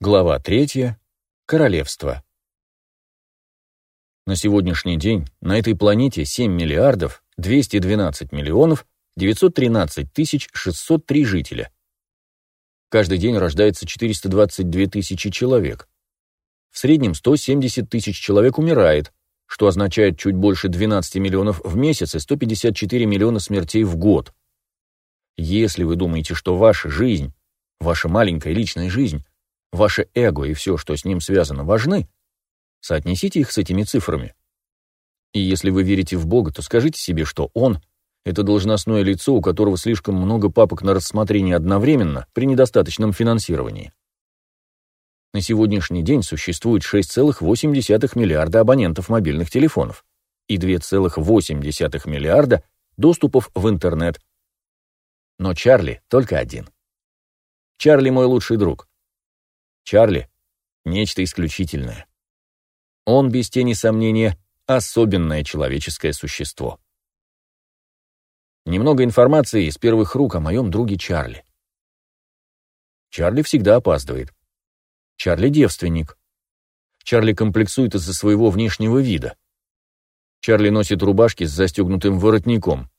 Глава 3. Королевство. На сегодняшний день на этой планете 7 миллиардов 212 миллионов 913 тысяч 603 жителя. Каждый день рождается 422 тысячи человек. В среднем 170 тысяч человек умирает, что означает чуть больше 12 миллионов в месяц и 154 миллиона смертей в год. Если вы думаете, что ваша жизнь, ваша маленькая личная жизнь, ваше эго и все, что с ним связано, важны, соотнесите их с этими цифрами. И если вы верите в Бога, то скажите себе, что Он — это должностное лицо, у которого слишком много папок на рассмотрение одновременно при недостаточном финансировании. На сегодняшний день существует 6,8 миллиарда абонентов мобильных телефонов и 2,8 миллиарда доступов в интернет. Но Чарли только один. Чарли мой лучший друг. Чарли — нечто исключительное. Он, без тени сомнения, особенное человеческое существо. Немного информации из первых рук о моем друге Чарли. Чарли всегда опаздывает. Чарли девственник. Чарли комплексует из-за своего внешнего вида. Чарли носит рубашки с застегнутым воротником.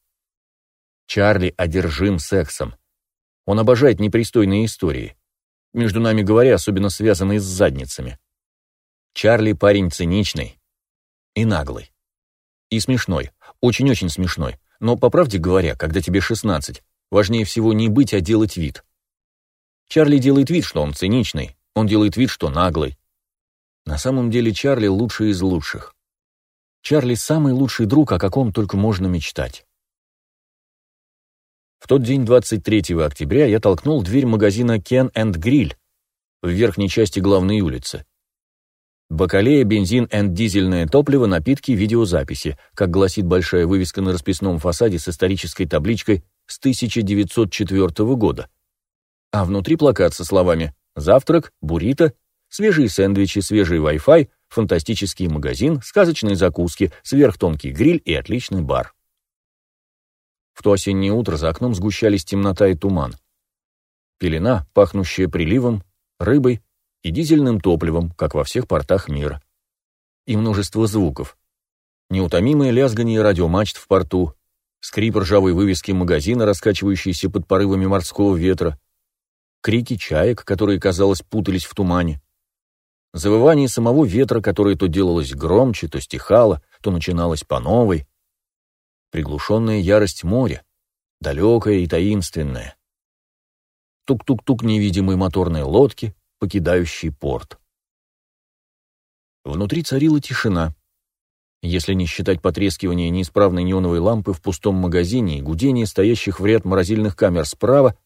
Чарли одержим сексом. Он обожает непристойные истории между нами говоря, особенно связанные с задницами. Чарли парень циничный и наглый. И смешной, очень-очень смешной. Но, по правде говоря, когда тебе 16, важнее всего не быть, а делать вид. Чарли делает вид, что он циничный, он делает вид, что наглый. На самом деле Чарли лучший из лучших. Чарли самый лучший друг, о каком только можно мечтать. В тот день, 23 октября, я толкнул дверь магазина Ken and Grill в верхней части главной улицы. Бакалея, бензин и дизельное топливо, напитки, видеозаписи, как гласит большая вывеска на расписном фасаде с исторической табличкой с 1904 года. А внутри плакат со словами «Завтрак», «Буррито», «Свежие сэндвичи», «Свежий Wi-Fi», «Фантастический магазин», «Сказочные закуски», «Сверхтонкий гриль» и «Отличный бар». В то осеннее утро за окном сгущались темнота и туман. Пелена, пахнущая приливом, рыбой и дизельным топливом, как во всех портах мира. И множество звуков. Неутомимое лязганье радиомачт в порту, скрип ржавой вывески магазина, раскачивающийся под порывами морского ветра, крики чаек, которые, казалось, путались в тумане, завывание самого ветра, которое то делалось громче, то стихало, то начиналось по новой, приглушенная ярость моря, далекая и таинственная. Тук-тук-тук невидимой моторной лодки, покидающей порт. Внутри царила тишина. Если не считать потрескивания неисправной неоновой лампы в пустом магазине и гудение стоящих в ряд морозильных камер справа,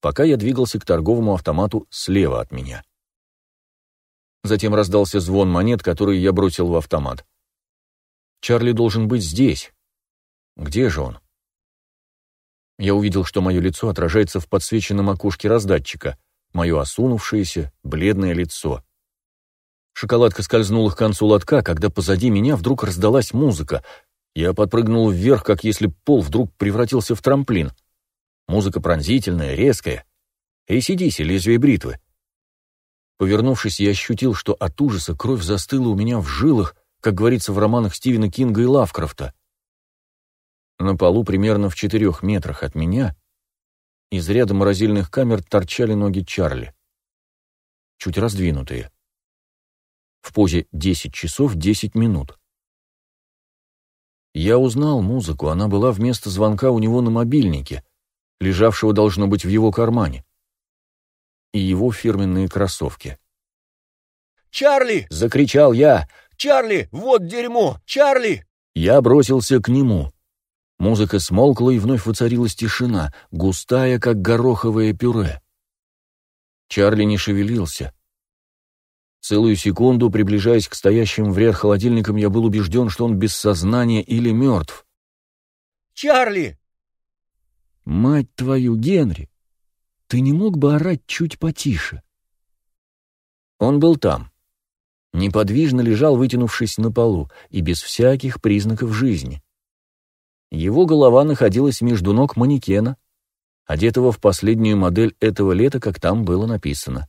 пока я двигался к торговому автомату слева от меня. Затем раздался звон монет, которые я бросил в автомат. Чарли должен быть здесь, где же он? Я увидел, что мое лицо отражается в подсвеченном окошке раздатчика, мое осунувшееся, бледное лицо. Шоколадка скользнула к концу лотка, когда позади меня вдруг раздалась музыка. Я подпрыгнул вверх, как если пол вдруг превратился в трамплин. Музыка пронзительная, резкая. ACDC, лезвие бритвы. Повернувшись, я ощутил, что от ужаса кровь застыла у меня в жилах, как говорится в романах Стивена Кинга и Лавкрафта. На полу примерно в четырех метрах от меня из ряда морозильных камер торчали ноги Чарли. Чуть раздвинутые. В позе 10 часов 10 минут. Я узнал музыку, она была вместо звонка у него на мобильнике, лежавшего должно быть в его кармане. И его фирменные кроссовки. «Чарли!» — закричал я. «Чарли! Вот дерьмо! Чарли!» Я бросился к нему. Музыка смолкла, и вновь воцарилась тишина, густая, как гороховое пюре. Чарли не шевелился. Целую секунду, приближаясь к стоящим в ряд холодильникам, я был убежден, что он без сознания или мертв. «Чарли!» «Мать твою, Генри! Ты не мог бы орать чуть потише?» Он был там. Неподвижно лежал, вытянувшись на полу, и без всяких признаков жизни. Его голова находилась между ног манекена, одетого в последнюю модель этого лета, как там было написано.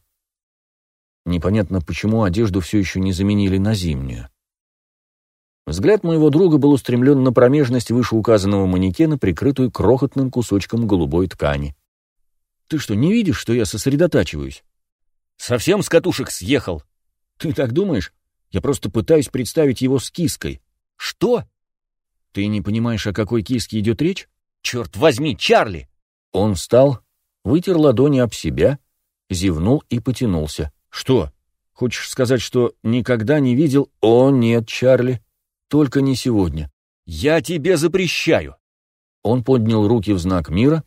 Непонятно, почему одежду все еще не заменили на зимнюю. Взгляд моего друга был устремлен на промежность вышеуказанного манекена, прикрытую крохотным кусочком голубой ткани. «Ты что, не видишь, что я сосредотачиваюсь?» «Совсем с катушек съехал!» «Ты так думаешь? Я просто пытаюсь представить его с киской». «Что?» «Ты не понимаешь, о какой киске идет речь?» «Черт возьми, Чарли!» Он встал, вытер ладони об себя, зевнул и потянулся. «Что? Хочешь сказать, что никогда не видел...» «О, нет, Чарли!» Только не сегодня. Я тебе запрещаю!» Он поднял руки в знак мира,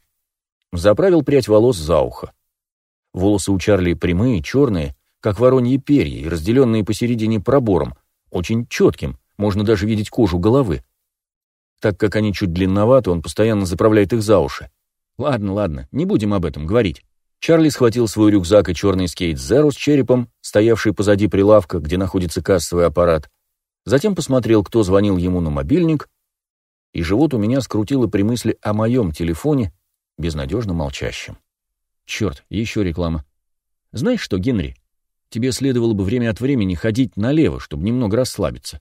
заправил прядь волос за ухо. Волосы у Чарли прямые, черные, как вороньи перья, и разделенные посередине пробором, очень четким, можно даже видеть кожу головы. Так как они чуть длинноваты, он постоянно заправляет их за уши. Ладно, ладно, не будем об этом говорить. Чарли схватил свой рюкзак и черный скейт Зеро с черепом, стоявший позади прилавка, где находится кассовый аппарат, Затем посмотрел, кто звонил ему на мобильник, и живот у меня скрутило при мысли о моем телефоне, безнадежно молчащем. Черт, еще реклама. Знаешь что, Генри, тебе следовало бы время от времени ходить налево, чтобы немного расслабиться.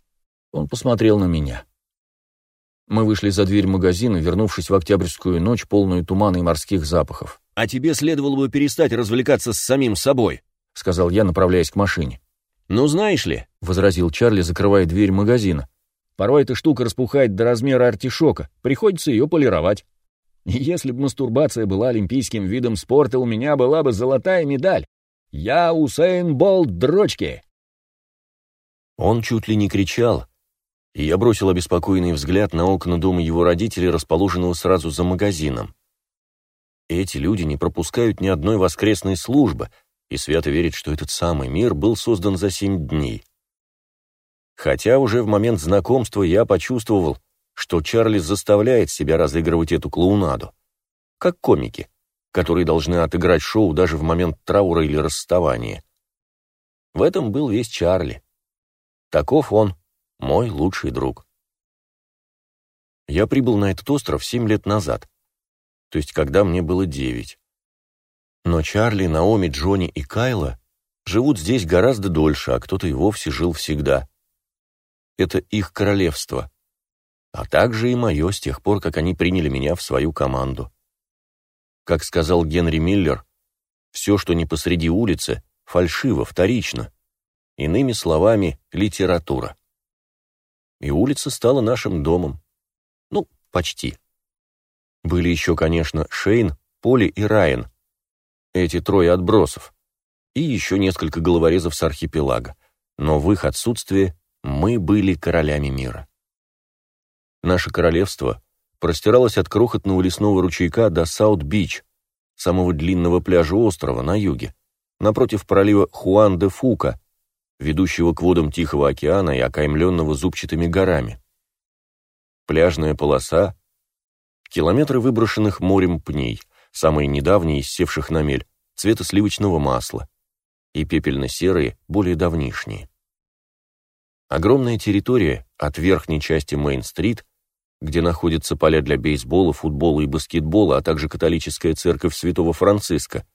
Он посмотрел на меня. Мы вышли за дверь магазина, вернувшись в октябрьскую ночь, полную тумана и морских запахов. «А тебе следовало бы перестать развлекаться с самим собой», — сказал я, направляясь к машине. «Ну, знаешь ли», — возразил Чарли, закрывая дверь магазина, «порой эта штука распухает до размера артишока, приходится ее полировать. Если бы мастурбация была олимпийским видом спорта, у меня была бы золотая медаль. Я Усейн Болт дрочки!» Он чуть ли не кричал, и я бросил обеспокоенный взгляд на окна дома его родителей, расположенного сразу за магазином. Эти люди не пропускают ни одной воскресной службы — и свято верит, что этот самый мир был создан за семь дней. Хотя уже в момент знакомства я почувствовал, что Чарли заставляет себя разыгрывать эту клоунаду, как комики, которые должны отыграть шоу даже в момент траура или расставания. В этом был весь Чарли. Таков он, мой лучший друг. Я прибыл на этот остров семь лет назад, то есть когда мне было девять. Но Чарли, Наоми, Джонни и Кайла живут здесь гораздо дольше, а кто-то и вовсе жил всегда. Это их королевство. А также и мое с тех пор, как они приняли меня в свою команду. Как сказал Генри Миллер, все, что не посреди улицы, фальшиво, вторично. Иными словами, литература. И улица стала нашим домом. Ну, почти. Были еще, конечно, Шейн, Поли и Райан, эти трое отбросов, и еще несколько головорезов с архипелага, но в их отсутствие мы были королями мира. Наше королевство простиралось от крохотного лесного ручейка до Саут-Бич, самого длинного пляжа острова на юге, напротив пролива Хуан-де-Фука, ведущего к водам Тихого океана и окаймленного зубчатыми горами. Пляжная полоса, километры выброшенных морем пней, самые недавние севших на мель, цвета сливочного масла, и пепельно-серые, более давнишние. Огромная территория от верхней части Мейн-стрит, где находятся поля для бейсбола, футбола и баскетбола, а также католическая церковь Святого Франциска,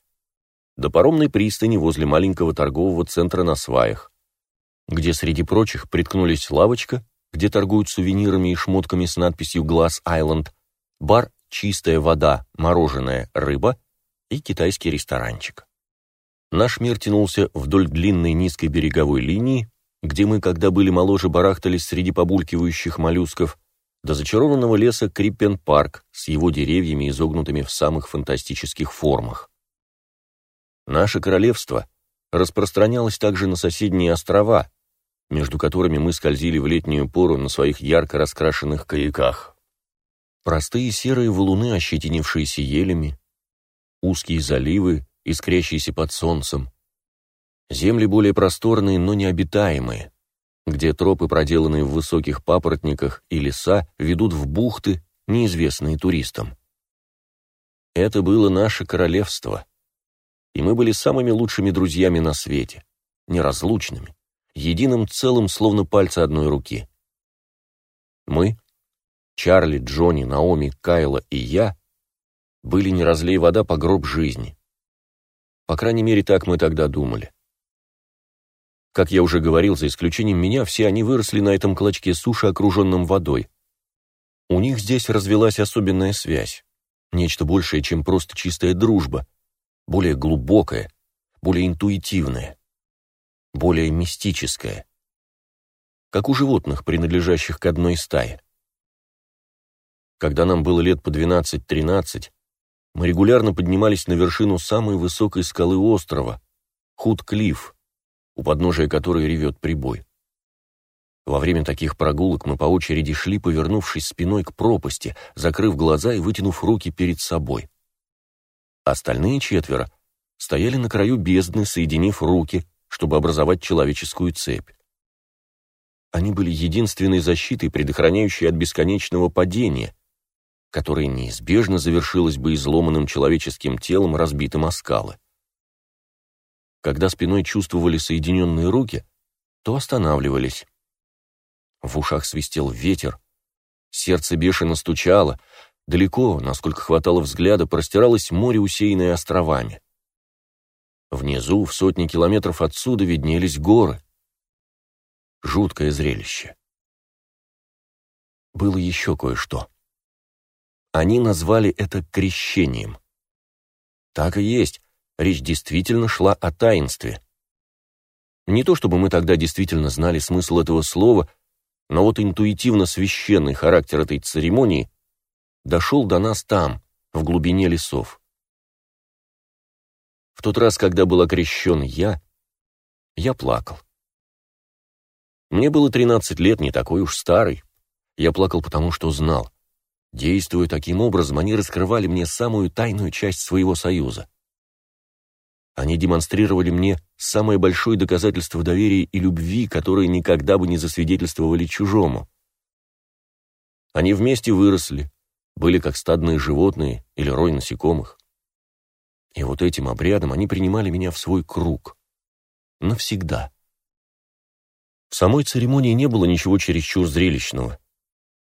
до паромной пристани возле маленького торгового центра на сваях, где среди прочих приткнулись лавочка, где торгуют сувенирами и шмотками с надписью «Глаз Айленд», бар чистая вода, мороженое, рыба и китайский ресторанчик. Наш мир тянулся вдоль длинной низкой береговой линии, где мы, когда были моложе, барахтались среди побулькивающих моллюсков, до зачарованного леса Криппен-парк с его деревьями, изогнутыми в самых фантастических формах. Наше королевство распространялось также на соседние острова, между которыми мы скользили в летнюю пору на своих ярко раскрашенных каяках. Простые серые валуны, ощетинившиеся елями, узкие заливы, искрящиеся под солнцем. Земли более просторные, но необитаемые, где тропы, проделанные в высоких папоротниках, и леса ведут в бухты, неизвестные туристам. Это было наше королевство, и мы были самыми лучшими друзьями на свете, неразлучными, единым целым, словно пальцы одной руки. Мы Чарли, Джонни, Наоми, Кайла и я были не разлей вода по гроб жизни. По крайней мере, так мы тогда думали. Как я уже говорил, за исключением меня, все они выросли на этом клочке суши, окруженном водой. У них здесь развелась особенная связь, нечто большее, чем просто чистая дружба, более глубокая, более интуитивная, более мистическая, как у животных, принадлежащих к одной стае. Когда нам было лет по 12-13, мы регулярно поднимались на вершину самой высокой скалы острова, Худ-Клифф, у подножия которой ревет прибой. Во время таких прогулок мы по очереди шли, повернувшись спиной к пропасти, закрыв глаза и вытянув руки перед собой. Остальные четверо стояли на краю бездны, соединив руки, чтобы образовать человеческую цепь. Они были единственной защитой, предохраняющей от бесконечного падения, которое неизбежно завершилось бы изломанным человеческим телом, разбитым о скалы. Когда спиной чувствовали соединенные руки, то останавливались. В ушах свистел ветер, сердце бешено стучало, далеко, насколько хватало взгляда, простиралось море, усеянное островами. Внизу, в сотни километров отсюда, виднелись горы. Жуткое зрелище. Было еще кое-что. Они назвали это крещением. Так и есть, речь действительно шла о таинстве. Не то чтобы мы тогда действительно знали смысл этого слова, но вот интуитивно священный характер этой церемонии дошел до нас там, в глубине лесов. В тот раз, когда был окрещен я, я плакал. Мне было 13 лет, не такой уж старый. Я плакал потому, что знал. Действуя таким образом, они раскрывали мне самую тайную часть своего союза. Они демонстрировали мне самое большое доказательство доверия и любви, которые никогда бы не засвидетельствовали чужому. Они вместе выросли, были как стадные животные или рой насекомых. И вот этим обрядом они принимали меня в свой круг. Навсегда. В самой церемонии не было ничего чересчур зрелищного.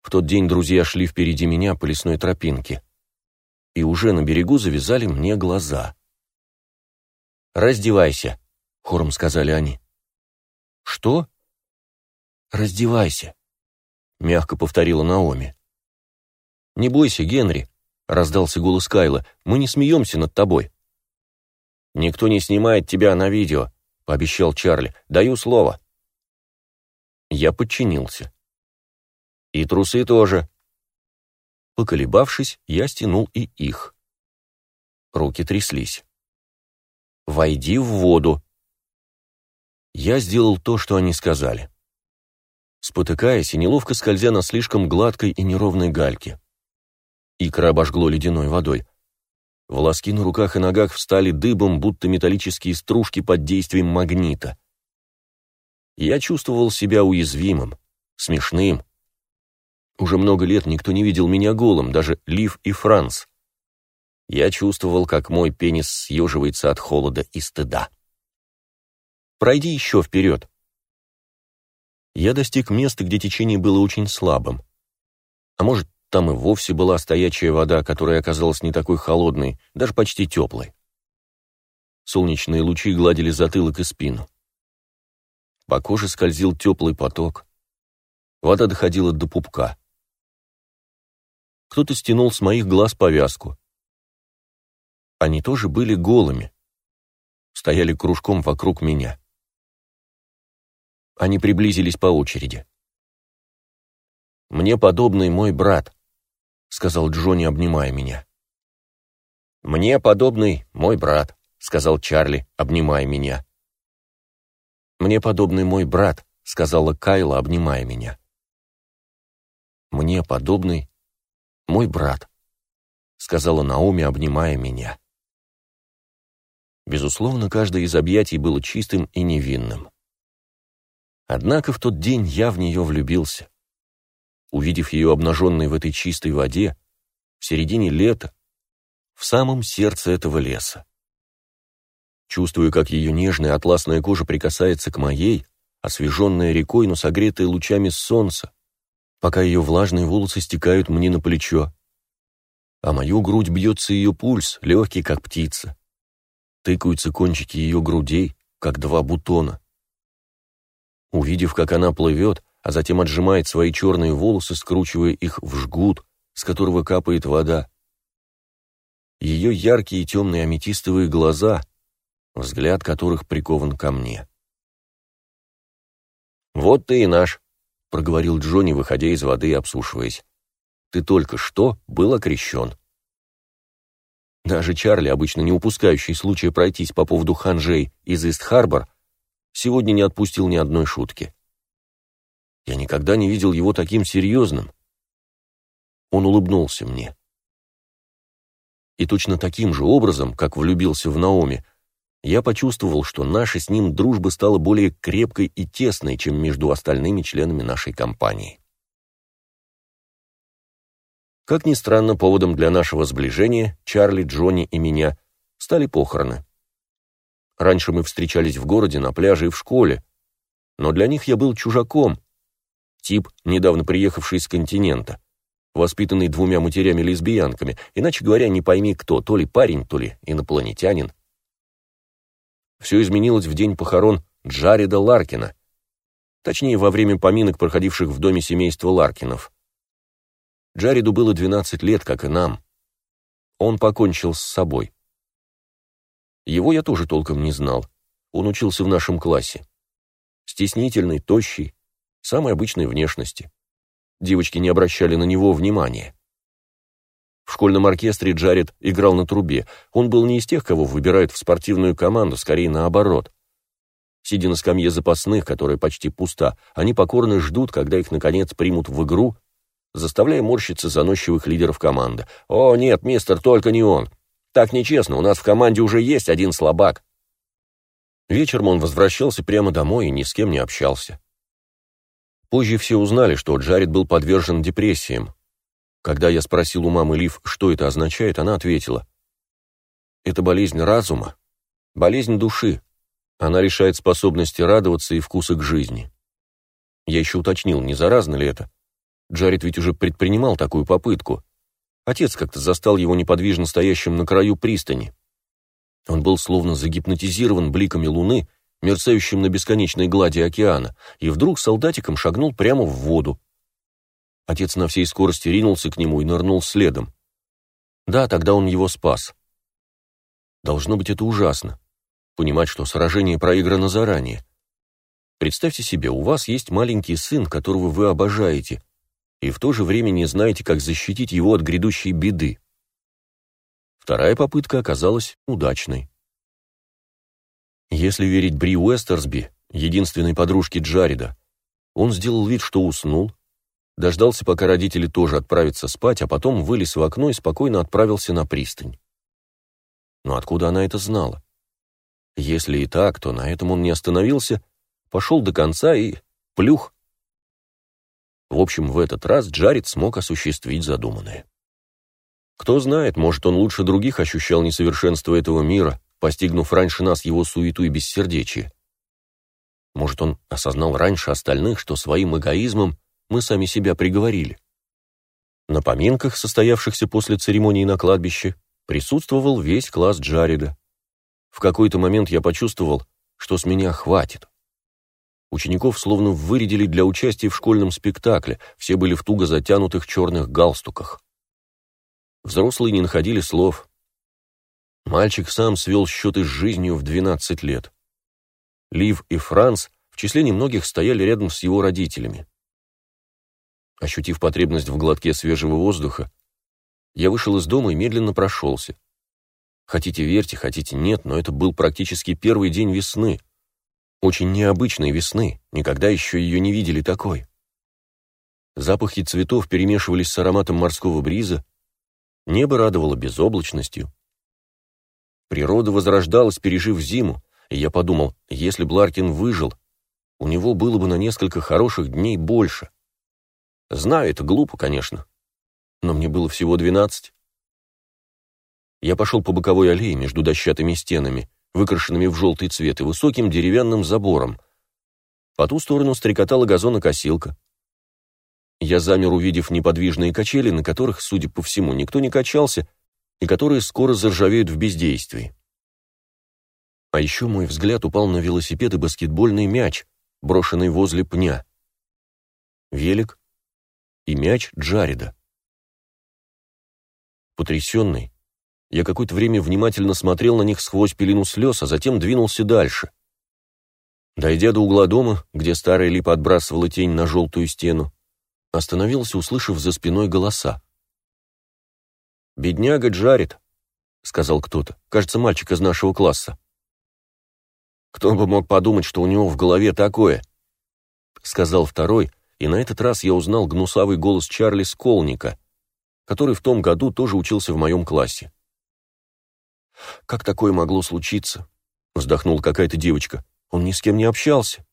В тот день друзья шли впереди меня по лесной тропинке. И уже на берегу завязали мне глаза. «Раздевайся», — хором сказали они. «Что?» «Раздевайся», — мягко повторила Наоми. «Не бойся, Генри», — раздался голос Кайла, — «мы не смеемся над тобой». «Никто не снимает тебя на видео», — пообещал Чарли. «Даю слово». Я подчинился. И трусы тоже. Поколебавшись, я стянул и их. Руки тряслись. «Войди в воду». Я сделал то, что они сказали. Спотыкаясь и неловко скользя на слишком гладкой и неровной гальке. Икра обожгло ледяной водой. Волоски на руках и ногах встали дыбом, будто металлические стружки под действием магнита. Я чувствовал себя уязвимым, смешным, уже много лет никто не видел меня голым, даже Лив и Франц. Я чувствовал, как мой пенис съеживается от холода и стыда. «Пройди еще вперед». Я достиг места, где течение было очень слабым. А может, там и вовсе была стоячая вода, которая оказалась не такой холодной, даже почти теплой. Солнечные лучи гладили затылок и спину. По коже скользил теплый поток. Вода доходила до пупка кто-то стянул с моих глаз повязку. Они тоже были голыми, стояли кружком вокруг меня. Они приблизились по очереди. «Мне подобный мой брат», — сказал Джонни, обнимая меня. «Мне подобный мой брат», — сказал Чарли, обнимая меня. «Мне подобный мой брат», — сказала Кайла, обнимая меня. «Мне подобный мой брат», — сказала Наоми, обнимая меня. Безусловно, каждое из объятий было чистым и невинным. Однако в тот день я в нее влюбился. Увидев ее обнаженной в этой чистой воде, в середине лета, в самом сердце этого леса. Чувствую, как ее нежная атласная кожа прикасается к моей, освеженная рекой, но согретая лучами солнца, пока ее влажные волосы стекают мне на плечо. А мою грудь бьется ее пульс, легкий, как птица. Тыкаются кончики ее грудей, как два бутона. Увидев, как она плывет, а затем отжимает свои черные волосы, скручивая их в жгут, с которого капает вода. Ее яркие темные аметистовые глаза, взгляд которых прикован ко мне. «Вот ты и наш», — проговорил Джонни, выходя из воды и обсушиваясь. «Ты только что был окрещен». Даже Чарли, обычно не упускающий случая пройтись по поводу ханжей из Ист-Харбор, сегодня не отпустил ни одной шутки. Я никогда не видел его таким серьезным. Он улыбнулся мне. И точно таким же образом, как влюбился в Наоми, я почувствовал, что наша с ним дружба стала более крепкой и тесной, чем между остальными членами нашей компании. Как ни странно, поводом для нашего сближения Чарли, Джонни и меня стали похороны. Раньше мы встречались в городе, на пляже и в школе, но для них я был чужаком, тип, недавно приехавший с континента, воспитанный двумя матерями-лесбиянками, иначе говоря, не пойми кто, то ли парень, то ли инопланетянин. Все изменилось в день похорон Джареда Ларкина, точнее, во время поминок, проходивших в доме семейства Ларкинов. Джареду было 12 лет, как и нам. Он покончил с собой. Его я тоже толком не знал. Он учился в нашем классе. Стеснительный, тощий, самой обычной внешности. Девочки не обращали на него внимания. В школьном оркестре Джаред играл на трубе. Он был не из тех, кого выбирают в спортивную команду, скорее наоборот. Сидя на скамье запасных, которая почти пуста, они покорно ждут, когда их, наконец, примут в игру заставляя морщиться заносчивых лидеров команды. «О, нет, мистер, только не он. Так нечестно, у нас в команде уже есть один слабак». Вечером он возвращался прямо домой и ни с кем не общался. Позже все узнали, что Джаред был подвержен депрессиям. Когда я спросил у мамы Лив, что это означает, она ответила. «Это болезнь разума, болезнь души. Она лишает способности радоваться и вкуса к жизни». Я еще уточнил, не заразно ли это. Джаред ведь уже предпринимал такую попытку. Отец как-то застал его неподвижно стоящим на краю пристани. Он был словно загипнотизирован бликами луны, мерцающим на бесконечной глади океана, и вдруг солдатиком шагнул прямо в воду. Отец на всей скорости ринулся к нему и нырнул следом. Да, тогда он его спас. Должно быть, это ужасно. Понимать, что сражение проиграно заранее. Представьте себе, у вас есть маленький сын, которого вы обожаете, и в то же время не знаете, как защитить его от грядущей беды. Вторая попытка оказалась удачной. Если верить Бри Уэстерсби, единственной подружке Джареда, он сделал вид, что уснул, дождался, пока родители тоже отправятся спать, а потом вылез в окно и спокойно отправился на пристань. Но откуда она это знала? Если и так, то на этом он не остановился, пошел до конца и плюх в общем, в этот раз Джаред смог осуществить задуманное. Кто знает, может, он лучше других ощущал несовершенство этого мира, постигнув раньше нас его суету и бессердечие. Может, он осознал раньше остальных, что своим эгоизмом мы сами себя приговорили. На поминках, состоявшихся после церемонии на кладбище, присутствовал весь класс Джареда. В какой-то момент я почувствовал, что с меня хватит. Учеников словно вырядили для участия в школьном спектакле, все были в туго затянутых черных галстуках. Взрослые не находили слов. Мальчик сам свел счеты с жизнью в 12 лет. Лив и Франц в числе немногих стояли рядом с его родителями. Ощутив потребность в глотке свежего воздуха, я вышел из дома и медленно прошелся. Хотите верьте, хотите нет, но это был практически первый день весны — очень необычной весны, никогда еще ее не видели такой. Запахи цветов перемешивались с ароматом морского бриза, небо радовало безоблачностью. Природа возрождалась, пережив зиму, и я подумал, если бы Ларкин выжил, у него было бы на несколько хороших дней больше. Знаю, это глупо, конечно, но мне было всего двенадцать. Я пошел по боковой аллее между дощатыми стенами, выкрашенными в желтый цвет, и высоким деревянным забором. По ту сторону стрекотала газонокосилка. Я замер, увидев неподвижные качели, на которых, судя по всему, никто не качался, и которые скоро заржавеют в бездействии. А еще мой взгляд упал на велосипед и баскетбольный мяч, брошенный возле пня. Велик и мяч Джареда. Потрясенный, я какое-то время внимательно смотрел на них сквозь пелену слез, а затем двинулся дальше. Дойдя до угла дома, где старая липа отбрасывала тень на желтую стену, остановился, услышав за спиной голоса. «Бедняга Джаред», — сказал кто-то, кажется, мальчик из нашего класса. «Кто бы мог подумать, что у него в голове такое?» — сказал второй, и на этот раз я узнал гнусавый голос Чарли Сколника, который в том году тоже учился в моем классе. «Как такое могло случиться?» — вздохнула какая-то девочка. «Он ни с кем не общался».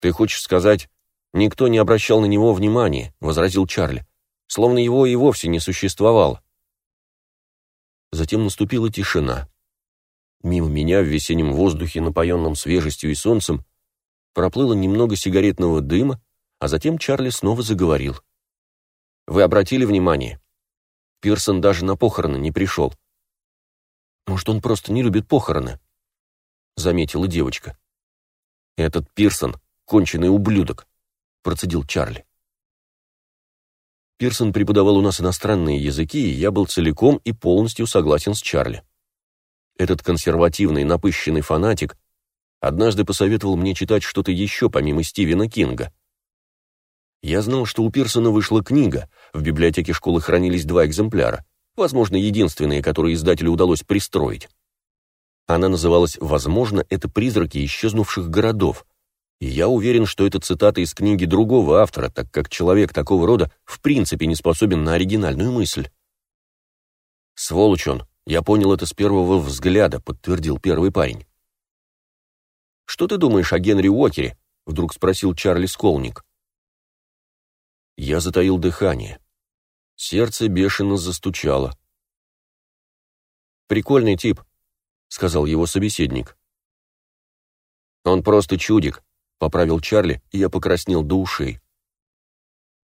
«Ты хочешь сказать, никто не обращал на него внимания?» — возразил Чарли. «Словно его и вовсе не существовало». Затем наступила тишина. Мимо меня в весеннем воздухе, напоенном свежестью и солнцем, проплыло немного сигаретного дыма, а затем Чарли снова заговорил. «Вы обратили внимание? Пирсон даже на похороны не пришел. Может, он просто не любит похороны?» Заметила девочка. «Этот Пирсон — конченый ублюдок», — процедил Чарли. Пирсон преподавал у нас иностранные языки, и я был целиком и полностью согласен с Чарли. Этот консервативный, напыщенный фанатик однажды посоветовал мне читать что-то еще помимо Стивена Кинга. Я знал, что у Пирсона вышла книга, в библиотеке школы хранились два экземпляра, возможно, единственные, которые издателю удалось пристроить. Она называлась «Возможно, это призраки исчезнувших городов», и я уверен, что это цитата из книги другого автора, так как человек такого рода в принципе не способен на оригинальную мысль. «Сволочь он, я понял это с первого взгляда», — подтвердил первый парень. «Что ты думаешь о Генри Уокере?» — вдруг спросил Чарли Сколник. Я затаил дыхание. Сердце бешено застучало. «Прикольный тип», — сказал его собеседник. «Он просто чудик», — поправил Чарли, и я покраснел до ушей.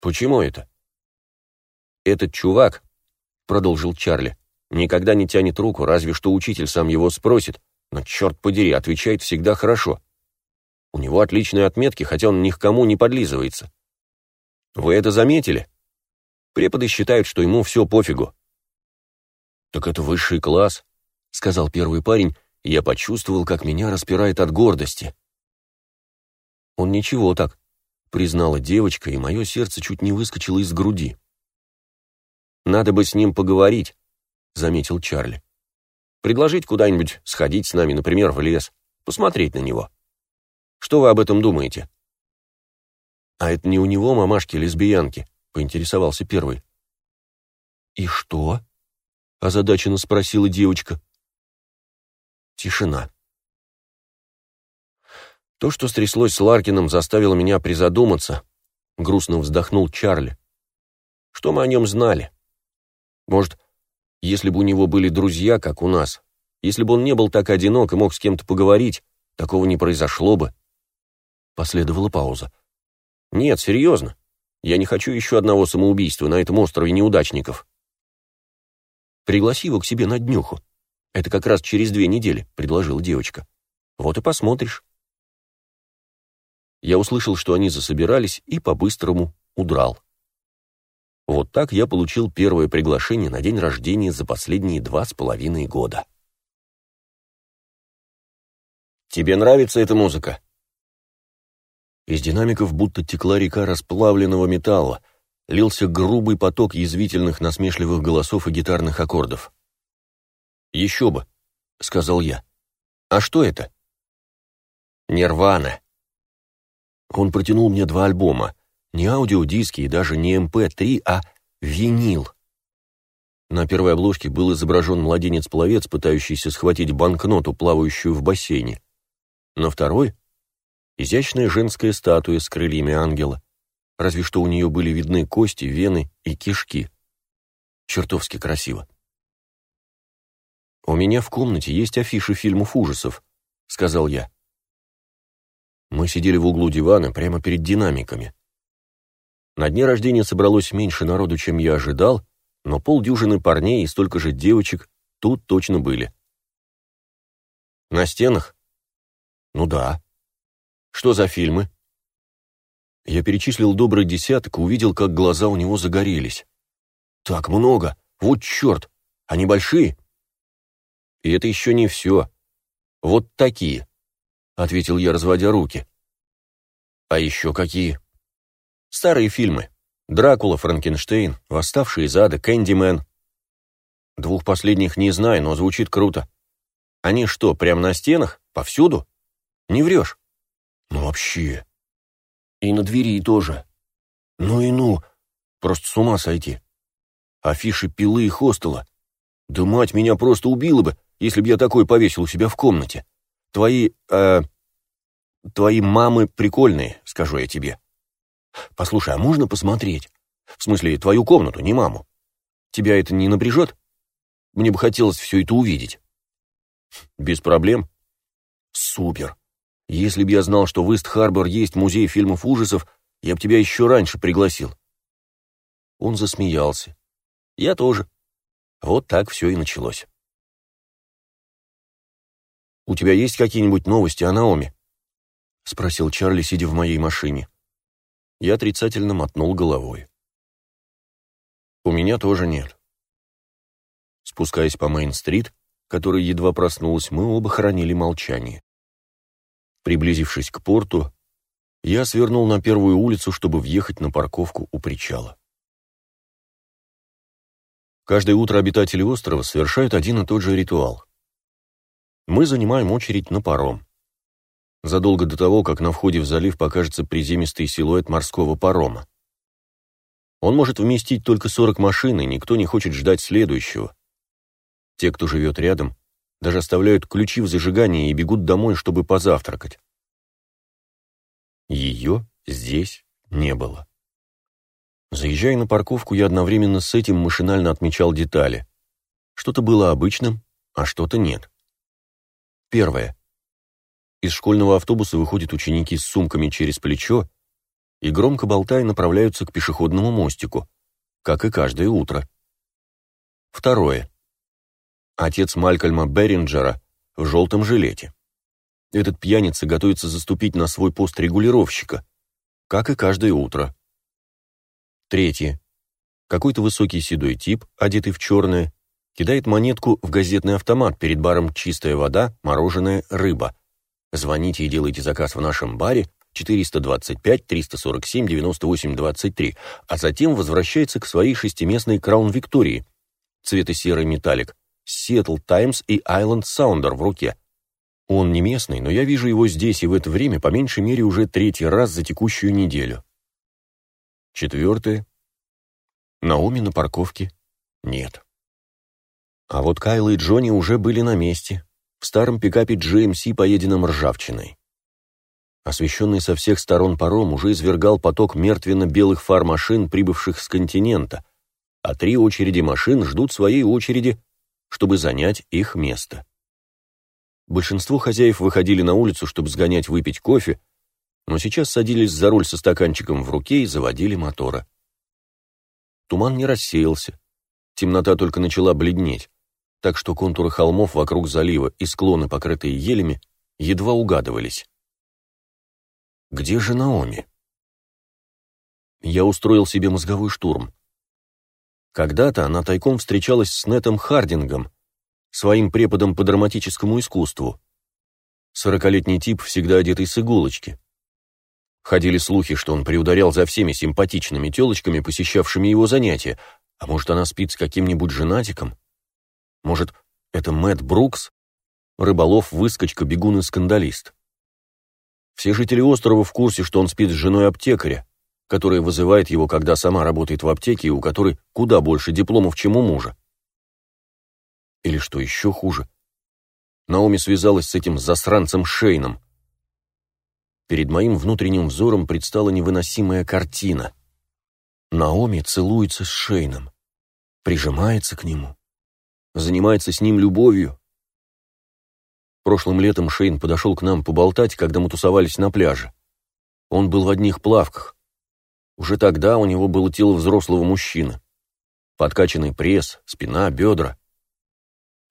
«Почему это?» «Этот чувак», — продолжил Чарли, — «никогда не тянет руку, разве что учитель сам его спросит, но, черт подери, отвечает всегда хорошо. У него отличные отметки, хотя он ни к кому не подлизывается. Вы это заметили? Преподы считают, что ему все пофигу». «Так это высший класс», — сказал первый парень, я почувствовал, как меня распирает от гордости. «Он ничего так», — признала девочка, и мое сердце чуть не выскочило из груди. «Надо бы с ним поговорить», — заметил Чарли. «Предложить куда-нибудь сходить с нами, например, в лес, посмотреть на него. Что вы об этом думаете?» «А это не у него мамашки-лесбиянки», — поинтересовался первый. «И что?» — озадаченно спросила девочка. Тишина. То, что стряслось с Ларкином, заставило меня призадуматься, грустно вздохнул Чарли. Что мы о нем знали? Может, если бы у него были друзья, как у нас, если бы он не был так одинок и мог с кем-то поговорить, такого не произошло бы. Последовала пауза. Нет, серьезно. Я не хочу еще одного самоубийства на этом острове неудачников. Пригласи его к себе на днюху. Это как раз через две недели, предложила девочка. Вот и посмотришь. Я услышал, что они засобирались, и по-быстрому удрал. Вот так я получил первое приглашение на день рождения за последние два с половиной года. «Тебе нравится эта музыка?» Из динамиков будто текла река расплавленного металла, лился грубый поток язвительных насмешливых голосов и гитарных аккордов. «Еще бы», — сказал я. «А что это?» «Нирвана». Он протянул мне два альбома, не аудиодиски и даже не МП-3, эм а винил. На первой обложке был изображен младенец-пловец, пытающийся схватить банкноту, плавающую в бассейне. На второй Изящная женская статуя с крыльями ангела, разве что у нее были видны кости, вены и кишки. Чертовски красиво. «У меня в комнате есть афиши фильмов ужасов», — сказал я. Мы сидели в углу дивана прямо перед динамиками. На дне рождения собралось меньше народу, чем я ожидал, но полдюжины парней и столько же девочек тут точно были. На стенах? Ну да. Что за фильмы?» Я перечислил добрый десяток и увидел, как глаза у него загорелись. «Так много! Вот черт! Они большие?» «И это еще не все. Вот такие», — ответил я, разводя руки. «А еще какие?» «Старые фильмы. Дракула, Франкенштейн, Восставший из ада, Кэндимен. Двух последних не знаю, но звучит круто. Они что, прямо на стенах? Повсюду? Не врешь? Ну вообще. И на двери тоже. Ну и ну. Просто с ума сойти. Афиши пилы и хостела. Да мать меня просто убила бы, если бы я такой повесил у себя в комнате. Твои, э, твои мамы прикольные, скажу я тебе. Послушай, а можно посмотреть? В смысле, твою комнату, не маму. Тебя это не напряжет? Мне бы хотелось все это увидеть. Без проблем. Супер. Если бы я знал, что в Ист-Харбор есть музей фильмов ужасов, я бы тебя еще раньше пригласил. Он засмеялся. Я тоже. Вот так все и началось. «У тебя есть какие-нибудь новости о Наоме?» — спросил Чарли, сидя в моей машине. Я отрицательно мотнул головой. «У меня тоже нет. Спускаясь по Мейн-стрит, которая едва проснулась, мы оба хранили молчание. Приблизившись к порту, я свернул на первую улицу, чтобы въехать на парковку у причала. Каждое утро обитатели острова совершают один и тот же ритуал. Мы занимаем очередь на паром. Задолго до того, как на входе в залив покажется приземистый силуэт морского парома. Он может вместить только 40 машин, и никто не хочет ждать следующего. Те, кто живет рядом, даже оставляют ключи в зажигании и бегут домой, чтобы позавтракать. Ее здесь не было. Заезжая на парковку, я одновременно с этим машинально отмечал детали. Что-то было обычным, а что-то нет. Первое. Из школьного автобуса выходят ученики с сумками через плечо и, громко болтая, направляются к пешеходному мостику, как и каждое утро. Второе отец Малькольма Беринджера, в желтом жилете. Этот пьяница готовится заступить на свой пост регулировщика, как и каждое утро. Третье. Какой-то высокий седой тип, одетый в черное, кидает монетку в газетный автомат перед баром «Чистая вода, мороженое, рыба». Звоните и делайте заказ в нашем баре 425-347-98-23, а затем возвращается к своей шестиместной Краун Виктории, цвета серый металлик, Seattle Times и Island Sounder в руке. Он не местный, но я вижу его здесь и в это время по меньшей мере уже третий раз за текущую неделю. Четвертое. Наоми на парковке нет. А вот Кайла и Джонни уже были на месте, в старом пикапе GMC, поеденном ржавчиной. Освещенный со всех сторон паром уже извергал поток мертвенно-белых фар машин, прибывших с континента, а три очереди машин ждут своей очереди чтобы занять их место. Большинство хозяев выходили на улицу, чтобы сгонять выпить кофе, но сейчас садились за руль со стаканчиком в руке и заводили мотора. Туман не рассеялся, темнота только начала бледнеть, так что контуры холмов вокруг залива и склоны, покрытые елями, едва угадывались. Где же Наоми? Я устроил себе мозговой штурм. Когда-то она тайком встречалась с Нетом Хардингом, своим преподом по драматическому искусству. Сорокалетний тип, всегда одетый с иголочки. Ходили слухи, что он приударял за всеми симпатичными телочками, посещавшими его занятия, а может, она спит с каким-нибудь женатиком? Может, это Мэтт Брукс? Рыболов, выскочка, бегун и скандалист. Все жители острова в курсе, что он спит с женой аптекаря, которая вызывает его, когда сама работает в аптеке и у которой куда больше дипломов, чем у мужа. Или что еще хуже, Наоми связалась с этим засранцем Шейном. Перед моим внутренним взором предстала невыносимая картина. Наоми целуется с Шейном, прижимается к нему, занимается с ним любовью. Прошлым летом Шейн подошел к нам поболтать, когда мы тусовались на пляже. Он был в одних плавках, уже тогда у него было тело взрослого мужчины. Подкачанный пресс, спина, бедра.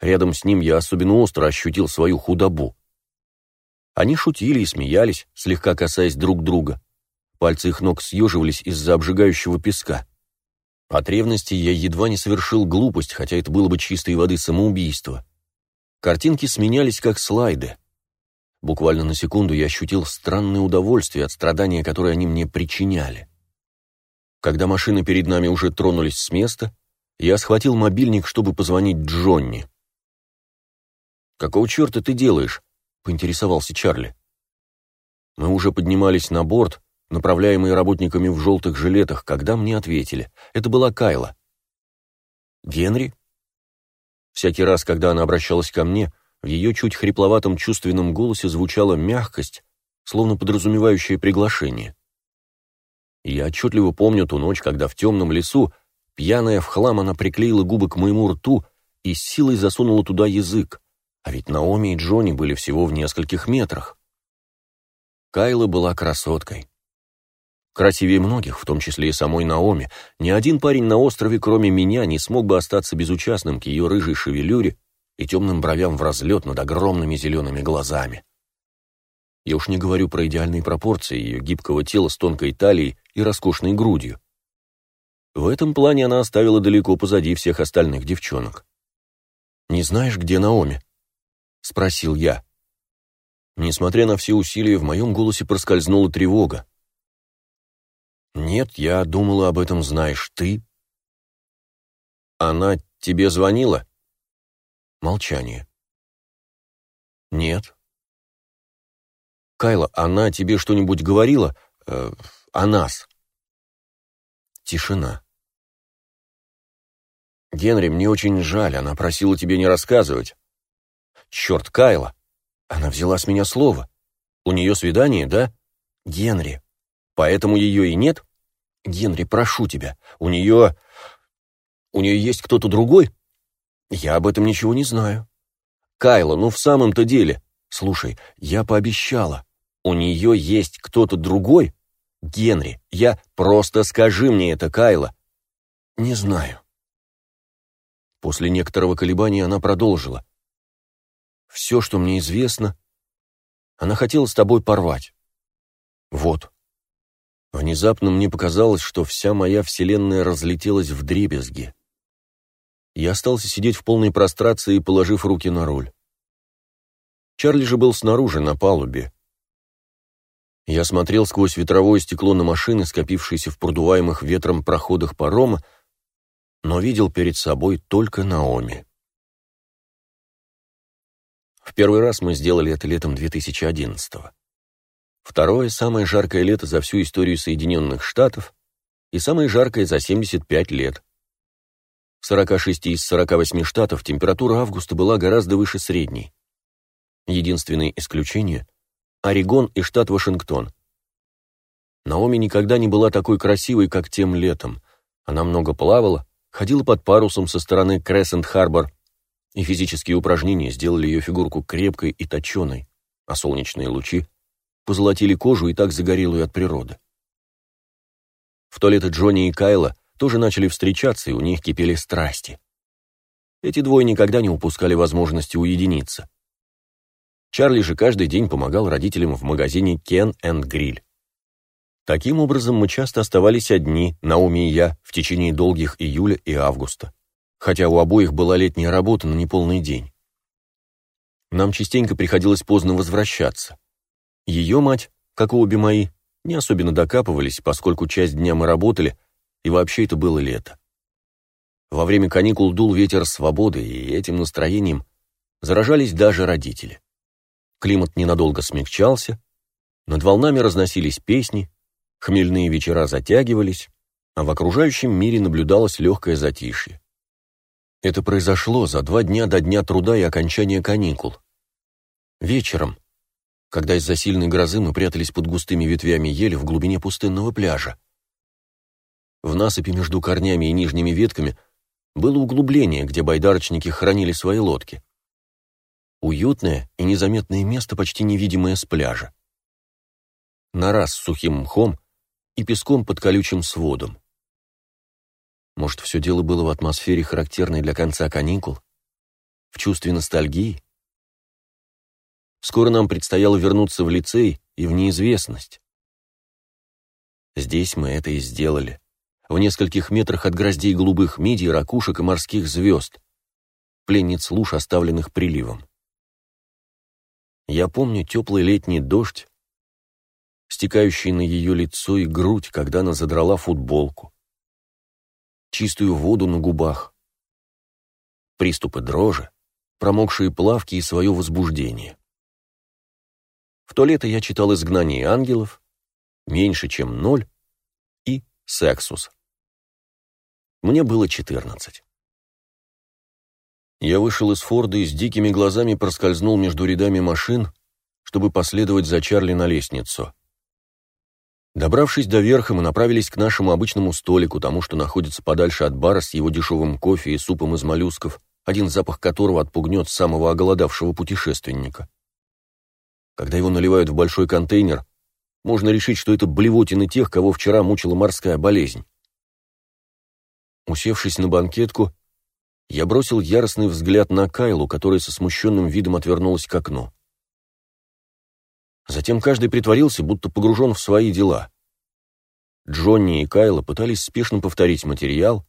Рядом с ним я особенно остро ощутил свою худобу. Они шутили и смеялись, слегка касаясь друг друга. Пальцы их ног съеживались из-за обжигающего песка. От ревности я едва не совершил глупость, хотя это было бы чистой воды самоубийство. Картинки сменялись как слайды. Буквально на секунду я ощутил странное удовольствие от страдания, которое они мне причиняли. Когда машины перед нами уже тронулись с места, я схватил мобильник, чтобы позвонить Джонни. «Какого черта ты делаешь?» — поинтересовался Чарли. Мы уже поднимались на борт, направляемые работниками в желтых жилетах, когда мне ответили. Это была Кайла. «Генри?» Всякий раз, когда она обращалась ко мне, в ее чуть хрипловатом чувственном голосе звучала мягкость, словно подразумевающая приглашение. я отчетливо помню ту ночь, когда в темном лесу, пьяная в хлам, она приклеила губы к моему рту и с силой засунула туда язык, а ведь Наоми и Джонни были всего в нескольких метрах. Кайла была красоткой. Красивее многих, в том числе и самой Наоми, ни один парень на острове, кроме меня, не смог бы остаться безучастным к ее рыжей шевелюре и темным бровям в разлет над огромными зелеными глазами. Я уж не говорю про идеальные пропорции ее гибкого тела с тонкой талией и роскошной грудью. В этом плане она оставила далеко позади всех остальных девчонок. «Не знаешь, где Наоми?» — спросил я. Несмотря на все усилия, в моем голосе проскользнула тревога. «Нет, я думала, об этом знаешь ты». «Она тебе звонила?» Молчание. «Нет». «Кайла, она тебе что-нибудь говорила? Э, о нас?» Тишина. «Генри, мне очень жаль, она просила тебе не рассказывать». «Черт, Кайла! Она взяла с меня слово. У нее свидание, да? Генри. Поэтому ее и нет?» «Генри, прошу тебя, у нее... у нее есть кто-то другой?» «Я об этом ничего не знаю». «Кайла, ну в самом-то деле...» «Слушай, я пообещала. У нее есть кто-то другой?» «Генри, я... Просто скажи мне это, Кайла». «Не знаю». После некоторого колебания она продолжила. «Все, что мне известно, она хотела с тобой порвать. Вот». Внезапно мне показалось, что вся моя вселенная разлетелась в дребезги. Я остался сидеть в полной прострации, положив руки на руль. Чарли же был снаружи, на палубе. Я смотрел сквозь ветровое стекло на машины, скопившиеся в продуваемых ветром проходах парома, но видел перед собой только Наоми. В первый раз мы сделали это летом 2011 -го. Второе – самое жаркое лето за всю историю Соединенных Штатов и самое жаркое за 75 лет. В 46 из 48 штатов температура августа была гораздо выше средней. Единственное исключение – Орегон и штат Вашингтон. Наоми никогда не была такой красивой, как тем летом. Она много плавала, ходила под парусом со стороны Крессент-Харбор, и физические упражнения сделали ее фигурку крепкой и точеной, а солнечные лучи позолотили кожу и так загорелую от природы. В то Джонни и Кайла тоже начали встречаться, и у них кипели страсти. Эти двое никогда не упускали возможности уединиться. Чарли же каждый день помогал родителям в магазине Кен энд Гриль. Таким образом, мы часто оставались одни, Науми и я, в течение долгих июля и августа, хотя у обоих была летняя работа на неполный день. Нам частенько приходилось поздно возвращаться. Ее мать, как и обе мои, не особенно докапывались, поскольку часть дня мы работали, и вообще это было лето. Во время каникул дул ветер свободы, и этим настроением заражались даже родители. Климат ненадолго смягчался, над волнами разносились песни, хмельные вечера затягивались, а в окружающем мире наблюдалось легкое затишье. Это произошло за два дня до дня труда и окончания каникул. Вечером, когда из-за сильной грозы мы прятались под густыми ветвями ели в глубине пустынного пляжа. В насыпи между корнями и нижними ветками было углубление, где байдарочники хранили свои лодки. Уютное и незаметное место, почти невидимое с пляжа. Нора с сухим мхом и песком под колючим сводом. Может, все дело было в атмосфере, характерной для конца каникул? В чувстве ностальгии? Скоро нам предстояло вернуться в лицей и в неизвестность. Здесь мы это и сделали. В нескольких метрах от гроздей голубых мидий, ракушек и морских звезд. Пленниц луж, оставленных приливом. Я помню теплый летний дождь, стекающий на ее лицо и грудь, когда она задрала футболку. Чистую воду на губах. Приступы дрожи, промокшие плавки и свое возбуждение. В то лето я читал «Изгнание ангелов», «Меньше, чем ноль» и «Сексус». Мне было четырнадцать. Я вышел из Форда и с дикими глазами проскользнул между рядами машин, чтобы последовать за Чарли на лестницу. Добравшись до верха, мы направились к нашему обычному столику, тому, что находится подальше от бара с его дешевым кофе и супом из моллюсков, один запах которого отпугнет самого оголодавшего путешественника. Когда его наливают в большой контейнер, можно решить, что это блевотины тех, кого вчера мучила морская болезнь. Усевшись на банкетку, я бросил яростный взгляд на Кайлу, которая со смущенным видом отвернулась к окну. Затем каждый притворился, будто погружен в свои дела. Джонни и Кайла пытались спешно повторить материал,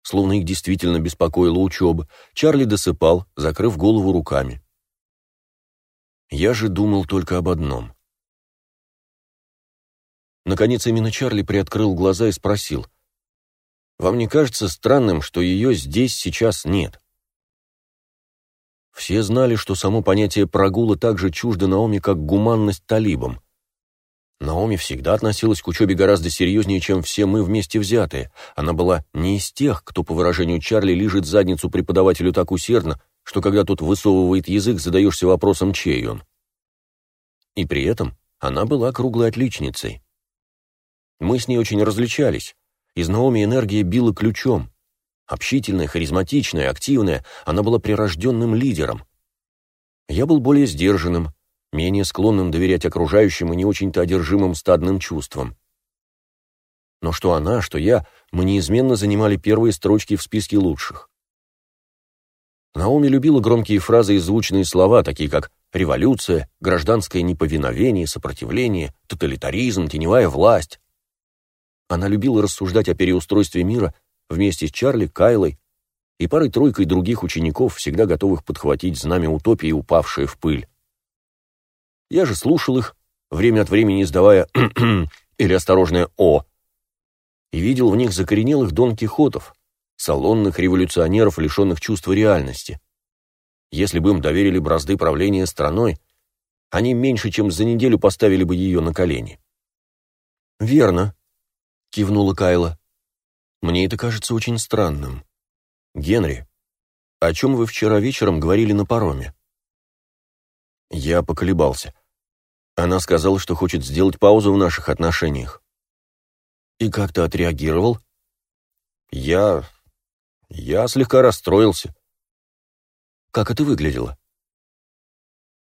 словно их действительно беспокоила учеба. Чарли досыпал, закрыв голову руками. Я же думал только об одном. Наконец именно Чарли приоткрыл глаза и спросил — вам не кажется странным, что ее здесь сейчас нет? Все знали, что само понятие прогула так же чуждо Наоми, как гуманность талибам. Наоми всегда относилась к учебе гораздо серьезнее, чем все мы вместе взятые. Она была не из тех, кто, по выражению Чарли, лижет задницу преподавателю так усердно, что когда тот высовывает язык, задаешься вопросом, чей он. И при этом она была круглой отличницей. Мы с ней очень различались. Из Наоми энергия била ключом. Общительная, харизматичная, активная, она была прирожденным лидером. Я был более сдержанным, менее склонным доверять окружающим и не очень-то одержимым стадным чувствам. Но что она, что я, мы неизменно занимали первые строчки в списке лучших. Наоми любила громкие фразы и звучные слова, такие как «революция», «гражданское неповиновение», «сопротивление», «тоталитаризм», «теневая власть». Она любила рассуждать о переустройстве мира вместе с Чарли, Кайлой и парой-тройкой других учеников, всегда готовых подхватить знамя утопии, упавшее в пыль. Я же слушал их, время от времени издавая или осторожное «о», и видел в них закоренелых Дон Кихотов, салонных революционеров, лишенных чувства реальности. Если бы им доверили бразды правления страной, они меньше, чем за неделю поставили бы ее на колени. Верно, — кивнула Кайла. «Мне это кажется очень странным. Генри, о чем вы вчера вечером говорили на пароме?» Я поколебался. Она сказала, что хочет сделать паузу в наших отношениях. «И как ты отреагировал?» «Я... я слегка расстроился». «Как это выглядело?»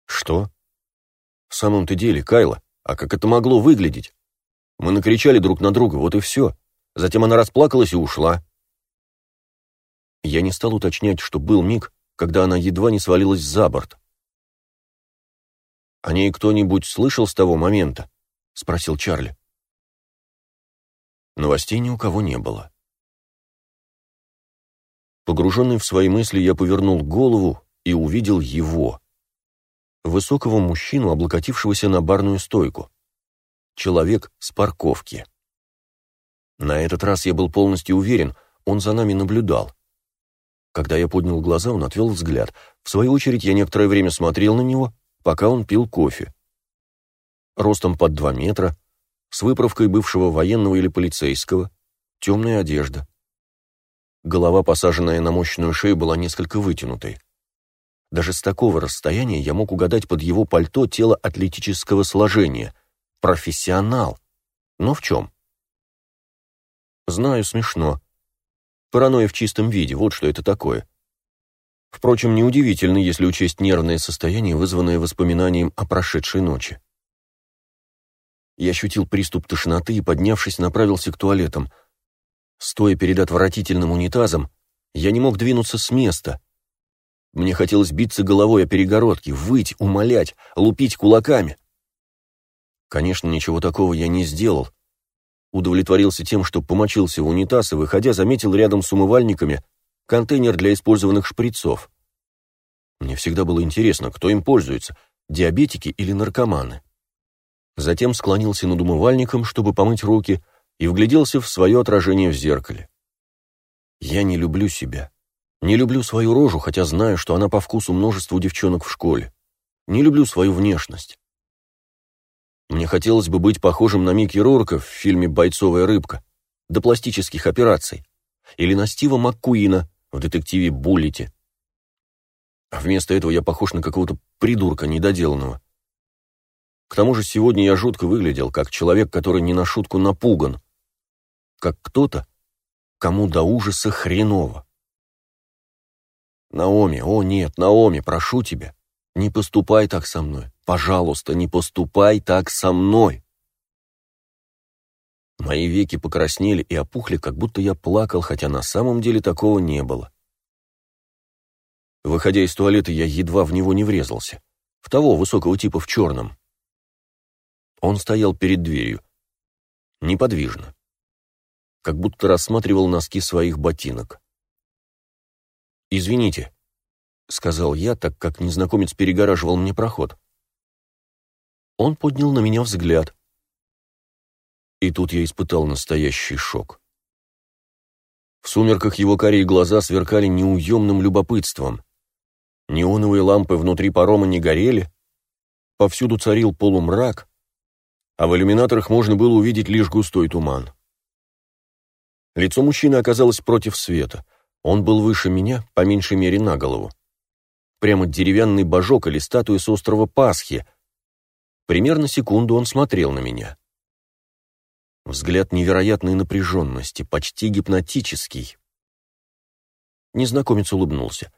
«Что?» «В самом-то деле, Кайла, а как это могло выглядеть?» Мы накричали друг на друга, вот и все. Затем она расплакалась и ушла. Я не стал уточнять, что был миг, когда она едва не свалилась за борт. «О ней кто-нибудь слышал с того момента?» — спросил Чарли. Новостей ни у кого не было. Погруженный в свои мысли, я повернул голову и увидел его. Высокого мужчину, облокотившегося на барную стойку человек с парковки. На этот раз я был полностью уверен, он за нами наблюдал. Когда я поднял глаза, он отвел взгляд. В свою очередь, я некоторое время смотрел на него, пока он пил кофе. Ростом под два метра, с выправкой бывшего военного или полицейского, темная одежда. Голова, посаженная на мощную шею, была несколько вытянутой. Даже с такого расстояния я мог угадать под его пальто тело атлетического сложения — профессионал. Но в чем? Знаю, смешно. Паранойя в чистом виде, вот что это такое. Впрочем, неудивительно, если учесть нервное состояние, вызванное воспоминанием о прошедшей ночи. Я ощутил приступ тошноты и, поднявшись, направился к туалетам. Стоя перед отвратительным унитазом, я не мог двинуться с места. Мне хотелось биться головой о перегородки, выть, умолять, лупить кулаками. Конечно, ничего такого я не сделал. Удовлетворился тем, что помочился в унитаз и, выходя, заметил рядом с умывальниками контейнер для использованных шприцов. Мне всегда было интересно, кто им пользуется, диабетики или наркоманы. Затем склонился над умывальником, чтобы помыть руки, и вгляделся в свое отражение в зеркале. Я не люблю себя. Не люблю свою рожу, хотя знаю, что она по вкусу множеству девчонок в школе. Не люблю свою внешность. Мне хотелось бы быть похожим на Микки Рорка в фильме «Бойцовая рыбка» до пластических операций, или на Стива МакКуина в детективе «Буллите». А вместо этого я похож на какого-то придурка недоделанного. К тому же сегодня я жутко выглядел, как человек, который не на шутку напуган. Как кто-то, кому до ужаса хреново. Наоми, о нет, Наоми, прошу тебя, не поступай так со мной. Пожалуйста, не поступай так со мной. Мои веки покраснели и опухли, как будто я плакал, хотя на самом деле такого не было. Выходя из туалета, я едва в него не врезался. В того высокого типа в черном. Он стоял перед дверью. Неподвижно. Как будто рассматривал носки своих ботинок. «Извините», — сказал я, так как незнакомец перегораживал мне проход. Он поднял на меня взгляд. И тут я испытал настоящий шок. В сумерках его карие глаза сверкали неуемным любопытством. Неоновые лампы внутри парома не горели, повсюду царил полумрак, а в иллюминаторах можно было увидеть лишь густой туман. Лицо мужчины оказалось против света. Он был выше меня, по меньшей мере, на голову. Прямо деревянный божок или статуя с острова Пасхи. Примерно секунду он смотрел на меня. Взгляд невероятной напряженности, почти гипнотический. Незнакомец улыбнулся.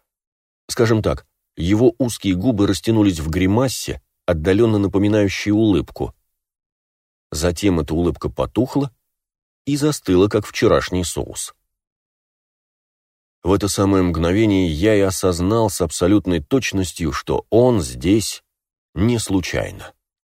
Скажем так, его узкие губы растянулись в гримассе, отдаленно напоминающей улыбку. Затем эта улыбка потухла и застыла, как вчерашний соус. В это самое мгновение я и осознал с абсолютной точностью, что он здесь не случайно.